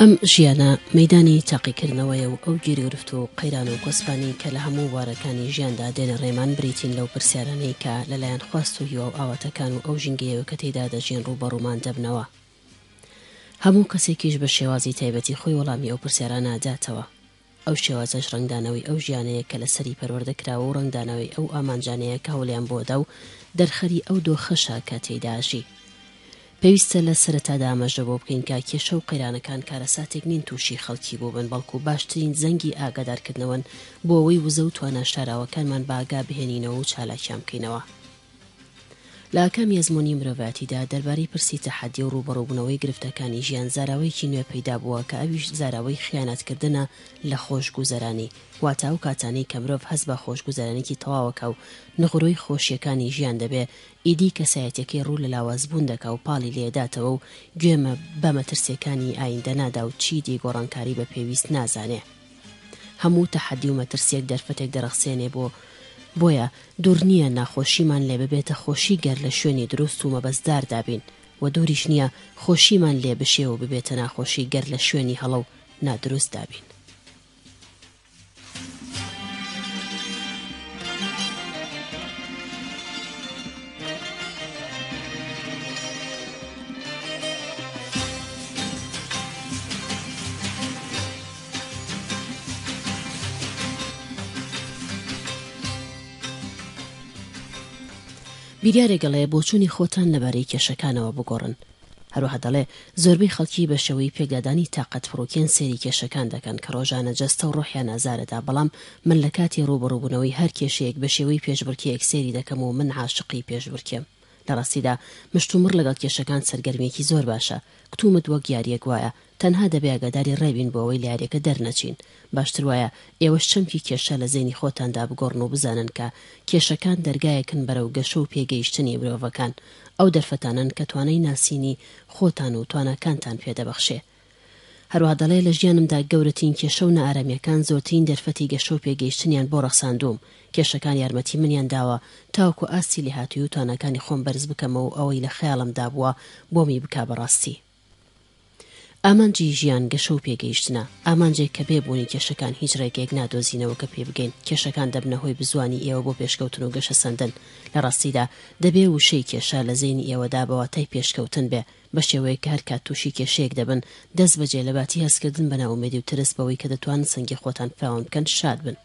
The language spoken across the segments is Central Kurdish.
ئەم ژیانە مەیدانی تاقیکردنەوەیە و ئەو گیرگرفت و قەیران و گۆسپانی کە لە هەموو بوارەکانی ژیاندا دێنە ڕێمان بریتین لەو پرسیارانەی کە لەلایەن خواست و هیوا و ئاواتەکان و ئەو ژینگەیەوە کە تێیدا دەژین ڕووبەڕوومان دەبنەوە. هەموو کەسێکیش بە شێوازی تایبەتی خۆی وەڵامی ئەو پرسیارانە داتەوە. ئەو شێوازەش ڕەنگدانەوەی ئەو ژیانەیە کە لەسەری پەروەردە کراوە و ڕەنگدانەوەی ئەو ئامانجانەیە کە هەوڵیان بۆ دا و دەرخەری ئەو دۆخەشە کە تێیدا ئەژی. پێویستە لە سەرەتادا ئاماژ لەوە بکەین کە کێشە و قەیرانەکان کارەساتێک نین تووشی خەڵکی بووبن، بەڵکو باشترین زەنگی ئاگادارکردنەوەن بۆ ئەوەی وزە و توانا شاراوەکانمان بە ئاگا بهێنینەوە و چالاکیان بکەینەوە. لە ئاکامی ئەزموونی مرۆڤایەتیدا دەربارەی پرسی تەحەدی و ڕووبەڕووبوونەوەی گرفتەکانی ژیان زاراوەیەکی نوێ پەیدا بووە کە ئەویش زاراوەی خیانەتکردنە لە خۆشگوزەرانی واتە ئەو کاتانەی کە مرۆڤ هەست بە خۆشگوزەرانێکی تەواوەکا و نغرۆی خۆشیەکانی ژیان دەبێ ئیدی کەسایەتیەکەی ڕوو لە لاوازبوون دەکا و پاڵی لێداتەوە و گوێ بە مەترسیەکانی ئایندە نادا و چیدی گۆڕانکاری بە پێویست نازانێ. هەموو تەحەدی و مەترسیەک دەرفەتێک دەرەخسێنێ بۆ بۆیە دوور نیە ناخۆشیمان لێ ببێتە خۆشی گەر لە شوێنی دروست و مەبەستداردا بین وە دووریش نیە خۆشیمان لێ بشێ و ببێتە ناخۆشی گەر لە شوێنی هەڵە و نادروستدا بین. بیریارێک گەڵێ بۆچوونی خۆتان لەبارەی کێشەکانەوە بگۆڕن. هەروەها دەڵێ زۆربەی خەڵکی بە شێوەی پێکدادانی تاقەت پڕووکێن سەیری کێشەکان دەکەن کە ڕۆژانە جەستە و ڕۆحیان ئازارەدا بەڵام من لە کاتی ڕووبەڕووبوونەوەی هەر کێشەیەک بە شێوەی پێشبڕکێیەک سەیری دەکەم و من عاشقی پێشبرکێم. لە ڕاستیدا مشتومڕ لەگەڵ کێشەکان سەرگەرمییەکی زۆر باشە، کتومت وەک یارییەک وایە، تەنها دەبێ ئاگاداری ڕێ بین بۆ ئەوەی لە یارییەکە دەرنەچین، باشتر وایە ئێوەش چەمکی کێشە لە زەینی خۆتاندا بگۆڕن و بزانن کە کێشەکان دەرگایەکن بەرەو گەشە و پێگەیشتنی مرۆڤەکان، ئەو دەرفەتانەن کە توانای ناسینی خۆتان و تواناکانتان پێ دەبەخشێ. هەروەها دەڵێ، لە ژیانمدا گەورەترین کێشە و نائارامییەکان زۆرترین دەرفەتی گەشە و پێگەیشتنیان بۆ ڕەخساندووم، کێشەکان یارمەتی منیان داوە تاوەکو ئاستی لێهاتووی و تواناکانی خۆم بەرز بکەمە و ئەوەی لە خەیاڵم دابووە بۆمی بکا بە ڕاستی. ئامانجی ژیان گەشە و پێگەیشتنە، ئامانجێک کە بێ بوونی کێشەکان هیچ ڕێگەیەک نادۆزینەوە کە پێی بگەین، کێشەکان دەبنە هۆی بزووانی ئێوە بۆ پێشکەوتن و گەشەسەندن، لە ڕاستیدا دەبێ وشەی کێشە لە زەینی ئێوەدا بە واتای پێشکەوتن بێ، بە شێوەیەک کە هەر کات تووشی کێشەیەک دەبن، دەست بەجێ لە باتی هەستکردن بە نائومێدی و ترس بەوەی کە دەتوانن سەنگی خۆتان فراوان بکەن، شاد بن.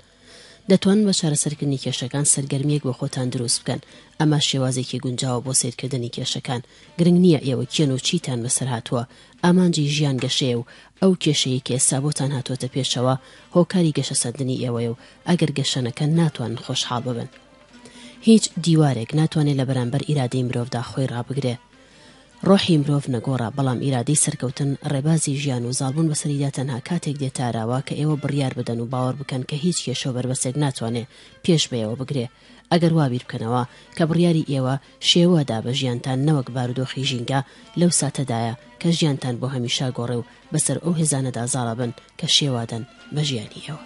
دەتوانن بە چارەسەرکردنی کێشەکان سەرگەرمییەک بۆ خۆتان دروست بکەن، ئەمە شێوازێکی گونجاوە بۆ سەیرکردنی کێشەکان، گرنگ نییە ئێوە کێن و چیتان بەسەر هاتووە، ئامانجی ژیان گەشەیە و ئەو کێشەیەی کە ئێستا بۆتان هاتووەتە پێشەوە، هۆکاری گەشەسەندنی ئێوەیە و ئەگەر گەشە نەکەن، ناتوانن خۆشحاڵ ببن. هیچ دیوارێک ناتوانێت لە بەرامبەر ئیرادەی مرۆڤدا خۆی ڕابگرێت. ڕۆحی مرۆڤ نەگۆڕە، بەڵام ئیرادەی سەرکەوتن، ڕێبازی ژیان و زاڵبوون بەسەریدا تەنها کاتێک دێتە ئاراوە کە ئێوە بڕیار بدەن و باوەڕ بکەن کە هیچ کێشە و بەربەستێک ناتوانێ پێش بە ئێوە بگرێ. ئەگەر وا بیر بکەنەوە کە بڕیاری ئێوە شێوە دا بە ژیانتان نەوەک بارودۆخی ژینگە لەو ساتەدایە کە ژیانتان بۆ هەمیشە گۆڕێ و بەسەر ئەو هێزانەدا زاڵەبن کە شێوادەن بە ژیانی ئێوە.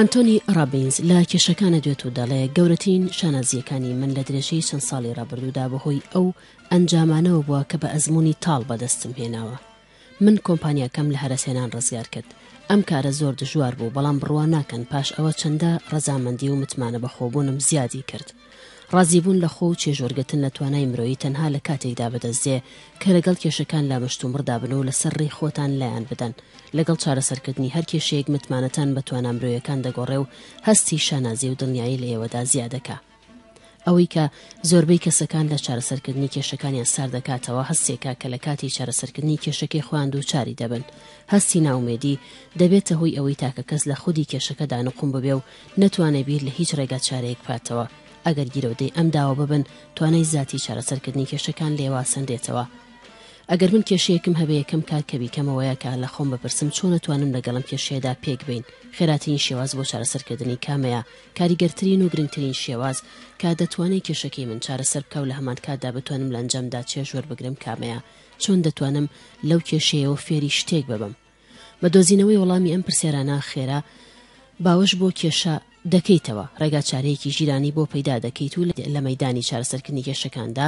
ئەنتۆنی ڕابینز لە کێشەکانە دوێت و دەڵێ گەورەترین شانازیەکانی من لە درێژەی چەند ساڵی ڕابردوودا بەهۆی ئەو ئەنجامانەوە بووە کە بە ئەزموونی تاڵ بەدەستم هێناوە. من کۆمپانیاکەم لە هەرەسهێنان ڕزگار کرد. ئەم کارە زۆر دژوار بوو، بەڵام بڕوا ناکەن پاش ئەوە چەندە ڕەزامەندی و متمانەبەخۆبوونم زیادی کرد. ڕازیبوون لە خۆ و چێژوەرگرتن لە توانای مرۆیی تەنها لە کاتێکدا بەدەست دێ کە لەگەڵ کێشەکان لا مشتومڕدا بن و لەسەر ڕێی خۆتان لایان بدەن. لەگەڵ چارەسەرکردنی هەر کێشەیەک متمانەتان بە توانا مرۆیەکان دەگۆڕێ و هەستی شانازی و دڵنیایی لە ئێوەدا زیادەکا. ئەوەی کە زۆربەی کەسەکان لە چارەسەرکردنی کێشەکانیان ساردەکاتەوە هەستێکە کە لە کاتی چارەسەرکردنی کێشەکەی خۆیان دووچاری دەبن، هەستی نائومێدی، دەبێتە هۆی ئەوەی تاکەکەس لە خودی کێشەکەدا نقوم ببێ و نەتوانێ بیر لە هیچ ڕێگاچارەیەک بکاتەوە، ئەگەر گیرۆدەی ئەم داوە ببن توانای زاتی چارەسەرکردنی کێشەکان لێوا سەندێتەوە. ئەگەر من کێشەیەکم هەبێ یەکەم کار کە بیکەمەوەیە کە لە خۆم بپرسم چۆن ئەتوانم لەگەڵ ئەم کێشەیەدا پێکبین، خێراترین شێواز بۆ چارەسەرکردنی کامەیە، کاریگەرترین و گرنگترین شێواز کە دەتوانێ کێشەکەی من چارەسەر بکا و لە هەمان کاتدا بتوانم لە ئەنجامدا چێژ وەربگرم کامەیە؟ چۆن دەتوانم لەو کێشەیەوە فێری شتێک ببم؟ بە دۆزینەوەی وەڵامی ئەم پرسیارانە خێرا باوەش بۆ کێشە دەکەیتەوە، ڕێگاچارەیەکی ژیرانی بۆ پەیدا دەکەیت و لە مەیدانی چارەسەرکردنی کێشەکاندا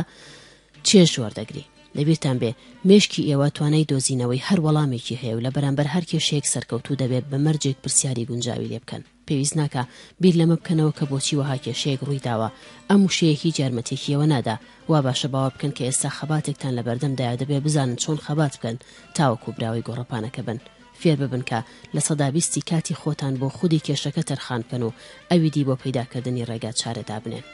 چێژ وەردەگری. لەبیرتان بێ مێشکی ئێوە توانای دۆزینەوەی هەر وەڵامێکی هەیە و لە بەرامبەر هەر کێشەیەک سەرکەوتوو دەبێت بە مەرجێک پرسیاری گونجاوی لێ بکەن. پێویست ناکا بیر لەمە بکەنەوە کە بۆچی وەها کێشەیەک ڕووی داوە، ئەم وشەیە هیچ یارمەتیەکیەوە نادا، وا باشە باوەڕ بکەن کە ئێستا خەباتێکتان لە بەردەمدایە دەبێ بزانن چۆن خەبات بکەن تاوەکو براوەی گۆڕەپانەکە بن، فێر ببن کە لە سەدا بیستی کاتی خۆتان بۆ خودی کێشەکە تەرخان بکەن و ئەوی دی بۆ پەیداکردنی ڕێگا چارە دابنێن.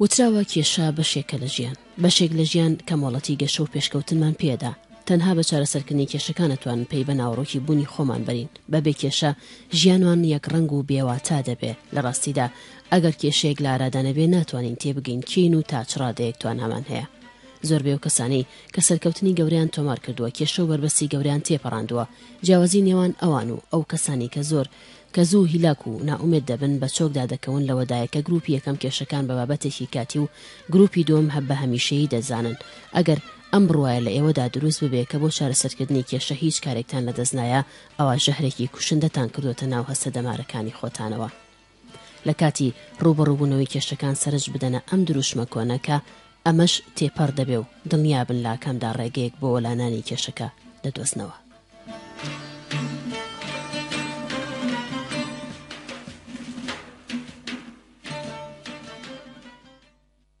وتراوە کێشە بەشێکە لە ژیان بەشێک لە ژیان کە مۆڵەتی گەشە و پێشکەوتنمان پێدا تەنها بە چارەسەرکردنی کێشەکانتوان پێی بە ناوەڕۆکی بوونی خۆمان بەرین بە بێ کێشە ژیانوان یەک ڕنگ و بێواتا دەبێ لە ڕاستیدا ئەگەر کێشەیەک لە ئارادا نەبێ ناتوانین تێبگەین کێین و تا چ ڕادەیەک توانامان هەیە. زۆربەی ئەو کەسانەی کە سەرکەوتنی گەورەیان تۆمار کردووە کێشە و بەربەستی گەورەیان تێپەڕاندووە، جیاوازی نێوان ئەوان و ئەو کەسانەی کە زۆر کە زوو هیلاک و نائومێد دەبن بە چۆکدا دەکەون لەوەدایە کە گروپی یەکەم کێشەکان بە بابەتێکی کاتی و گروپی دووەم بە هەمیشەیی دەزانن ئەگەر ئەم بڕوایە لە ئێوەدا دروست ببێ کە بۆ چارەسەرکردنی کێشە هیچ کارێکتان لەدەست نایە ئەوا ژەهرێکی کوشندەتان کردۆتە ناو هەستە دەمارەکانی خۆتانەوە. لە کاتی ڕووبەڕووبوونەوەی کێشەکان سەرنج بدەنە ئەم درووشمە کۆنە کە ئەمەش تێپەڕ دەبێ و دڵنیابن لە ئاکامدا ڕێگەیەک بۆ وەلانانی کێشەکە دەدۆزنەوە.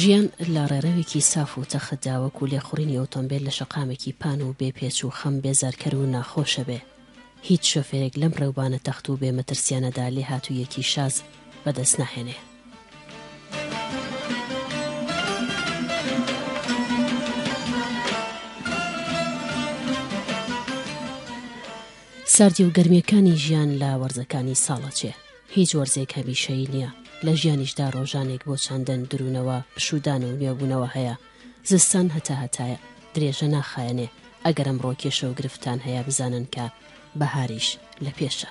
ژیان لە ڕێڕەوێکی ساف و تەختداوەک و لێخوڕینی ئۆتۆمبیل لە شەقامێکی پان و بێ پێچ و خەم بێزارکەر و ناخۆشە بێ هیچ شۆفێرێک لەم ڕێوبانە تەخت و بێمەترسیانەدا لێ هاتوویەکی شاز بەدەست ناهێنێ. ساردی و گەرمیەکانی ژیان لە وەرزەکانی ساڵە چێ؟ هیچ وەرزێک هەمیشەیی نیە، لە ژیانیشدا ڕۆژانێک بۆ چاندن، درونەوە، پشودان و نوێبونەوە هەیە، زستان هەتا هەتایە، درێژە ناخایەنێ، ئەگەر ئەمڕۆ کێشە و گرفتتان هەیە بزانن کە بەهاریش لە پێشە.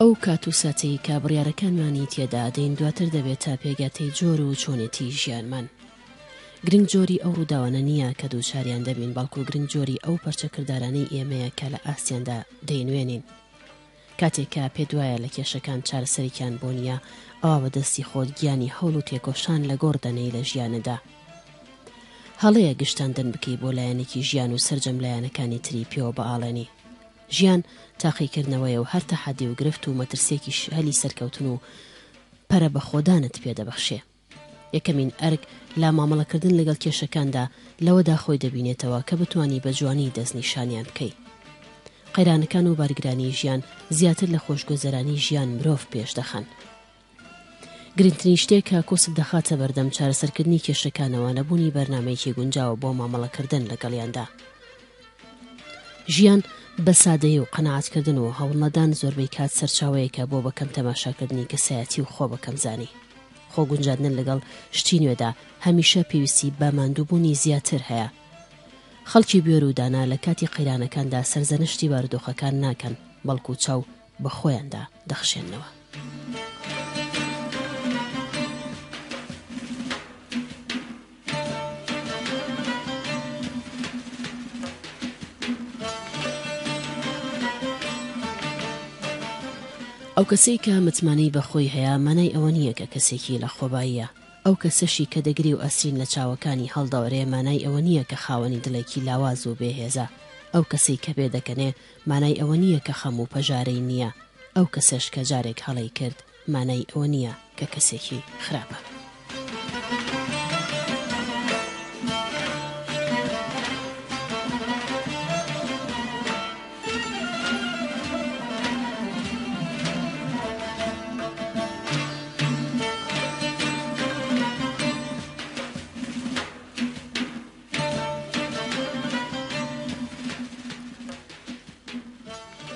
ئەو کات و ساتەی کە بڕیارەکانمانی تێدا دەین دواتر دەبێت تا پێگاتەی جۆر و چۆنێتی ژیانمان. گرنگ جۆری ئەو ڕووداوانە نییە کە دووچاریان دەبین بەڵکو گرنگ جۆری ئەو پەرچە کردارانەی ئێمەیە کە لە ئاستیاندا دەینوێنین. کاتێک کە پێت وایە لە کێشەکان چارەسەرێکیان بۆ نییە ئەوا بە دەستی خۆت گیانی هەوڵ و تێکۆشان لە گۆڕ دەنێی لە ژیانەدا. هەڵەیە گشتاندن بکەی بۆ لایەنێکی ژیان و سەرجەم لایەنەکانی تری پێوە بئاڵێنی. ژیان تاقیکردنەوەیە و هەر تەحەدی و گرفت و مەترسیەکیش هەلی سەرکەوتن و پەرە بەخۆدانت پێ دەبەخشێ. یەکەمین ئەرک لە مامەڵەکردن لەگەڵ کێشەکاندا لەوەدا خۆی دەبینێتەوە کە بتوانی بە جوانی دەستنیشانیان بکەی. قەیرانەکان و بارگرانی ژیان زیاتر لە خۆشگوزەرانی ژیان مرۆڤ پێش دەخەن. گرنگترین شتێک کە کۆسپ دەخاتە بەردەم چارەسەرکردنی کێشەکانەوە نەبوونی بەرنامەیەکی گونجاوە بۆ مامەڵەکردن لەگەڵیاندا. ژیان بە سادەیی و قەناعەتکردن و هەوڵنەدان زۆربەی کات سەرچاوەیەکە بۆ بەکەم تەماشاکردنی کەسایەتی و خۆ بەکەمزانی. خۆ گونجاندن لەگەڵ شتی نوێدا هەمیشە پێویستی بە ماندووبوونی زیاتر هەیە. خەڵکی بوێر و دانا لە کاتی قەیرانەکاندا سەرزەنشتی بارودۆخەکان ناکەن، بەڵکو چاو بە خۆیاندا دەخشێننەوە. ئەو کەسەی کە متمانەی بەخۆی هەیە مانای ئەوە نییە کە کەسێکی لە خۆباییە ئەو کەسەشی کە دەگری و ئەسرین لە چاوەکانی هەڵدەوەرێ مانای ئەوە نییە کە خاوەنی دڵێکی لاواز و بێهێزە ئەو کەسەی کە بێ دەکەنێ مانای ئەوە نییە کە خەم و پەژارەی نییە، ئەو کەسەش کە جارێک هەڵەی کرد مانای ئەوە نییە کە کەسێکی خراپە.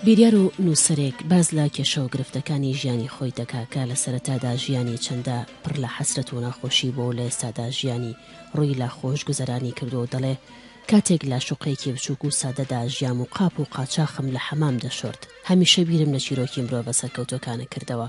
بیریار و نووسەرێک باس لە کێشە و گرفتەکانی ژیانی خۆی دەکا کە لە سەرەتادا ژیانی چەندە پڕ لە حەسرەت و ناخۆشی بووە و لە ئێستادا ژیانی ڕووی لە خۆش گوزەرانی کردووە و دەڵێ، کاتێک لە شوقەیەکی بچووک و سادەدا ژیام و قاپ و قاچاخم لە حەمام دەشۆرد، هەمیشە بیرم لە چیرۆکی مرۆڤە سەرکەوتووەکانە کردەوە.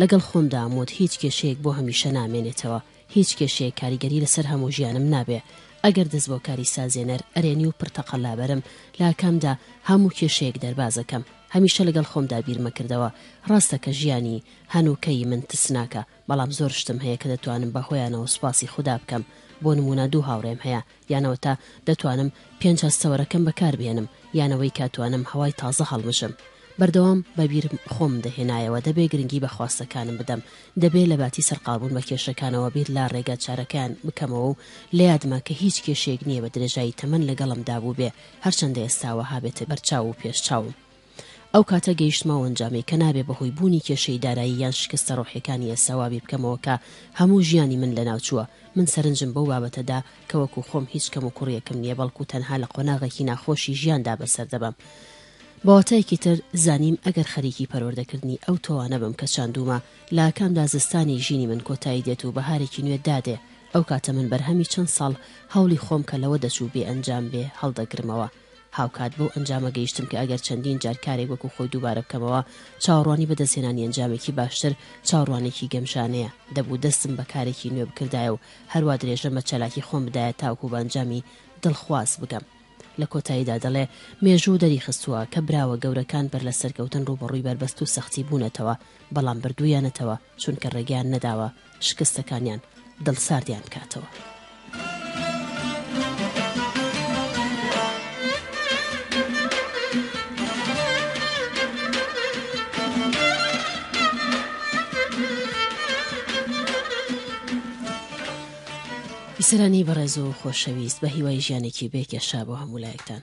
لەگەڵ خۆمدام وت هیچ کێشەیەک بۆ هەمیشە نامێنێتەوە. هیچ کێشەیەک کاریگەری لەسەر هەموو ژیانم نابێ ئەگەر دەست بۆ کاری سازێنەر ئەرێنی و پڕ تەقەلا بەرم لە ئاکامدا هەموو کێشەیەک دەرباز ئەکەم هەمیشە لەگەڵ خۆمدا بیرم ئەکردەوە ڕاستە کە ژیانی هەنووکەیی من ترسناکە بەڵام زۆر شتم هەیە کە دەتوانم بە هۆیانەوە سوپاسی خودا بکەم بۆ نموونە دوو هاوڕێم هەیە یان ئەوەتا دەتوانم پێنج هەستەوەرەکەم بەکاربهێنم، یان ئەوەی کە ئەتوانم هەوای تازە هەڵمژم. بەردەوام بە بیر خۆمم دەهێنایەوە دەبێ گرنگی بە خواستەکانم بدەم، دەبێ لە باتی سەرقاڵبوون بە کێشەکانەوە بیر لە رێگا چارەکەیان بکەمەوە و لە یادمە کە هیچ کێشەیەک نییە بە درێژایی تەمەن لەگەڵمدا بووبێ هەرچەندە ئێستا وەها بێتە بەرچاو و پێشچاوم. ئەو کاتە گەیشتمە ئەو ئەنجامەی کە نابێ بە هۆی بوونی کێشەی دارایی یان شکستە ڕۆحیەکانی ئێستا وا بیر بکەمەوە کە هەموو ژیانی من لە ناو چووە، من سەرنجم بەو بابەتە دا کە وەکوو خۆم هیچ کەم و کوڕیەکم نییە بەڵکوو تەنها لە قۆناغێکی ناخۆشی ژیان دا بەسەر دەبەم. بە واتایەکی تر زانیم ئەگەر خەریکی پەروەردە کردنی ئەو تۆوانە بم کە چاندوومە لە ئاکام دا زستانی ژینی من کۆتایی دێت و بەهارێکی نوێ دا دێ ئەو کاتە من بەرهەمی چەند ساڵ هەوڵی خۆم کە لەوە دەچوو بێ ئەنجام بێ هەڵدەگرمەوە هاوکات بەو ئەنجامە گەیشتم کە ئەگەر چەندین جار کارێک وەکو خۆی دووبارە بکەمەوە، چاوەڕوانی بەدەستهێنانی ئەنجامێکی باشتر، چاوەڕوانێکی گەمژانەیە. دەبوو دەستم بە کارێکی نوێ بکردایە و هەروا درێژەم بە چالاکی خۆم بدایە تاوەکو بە ئەنجامی دڵخواز بگەم. لە کۆتاییدا دەڵێ، مێژوو دەریخستووە کە براوە گەورەکان بەر لە سەرکەوتن ڕووبەڕووی بەربەست و سەختی بوونەتەوە، بەڵام بردوویانەتەوە، چونکە ڕێگەیان نەداوە. شکستەکانیان دڵساردیان بکاتەوە. بیسەرانی بەڕێز و خۆشەویست بە هیوای ژیانێکی بێ کێشا بۆ هەموو لایەکتان.